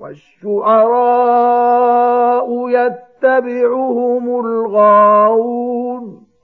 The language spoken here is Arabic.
والشعراء يتبعهم الغاوون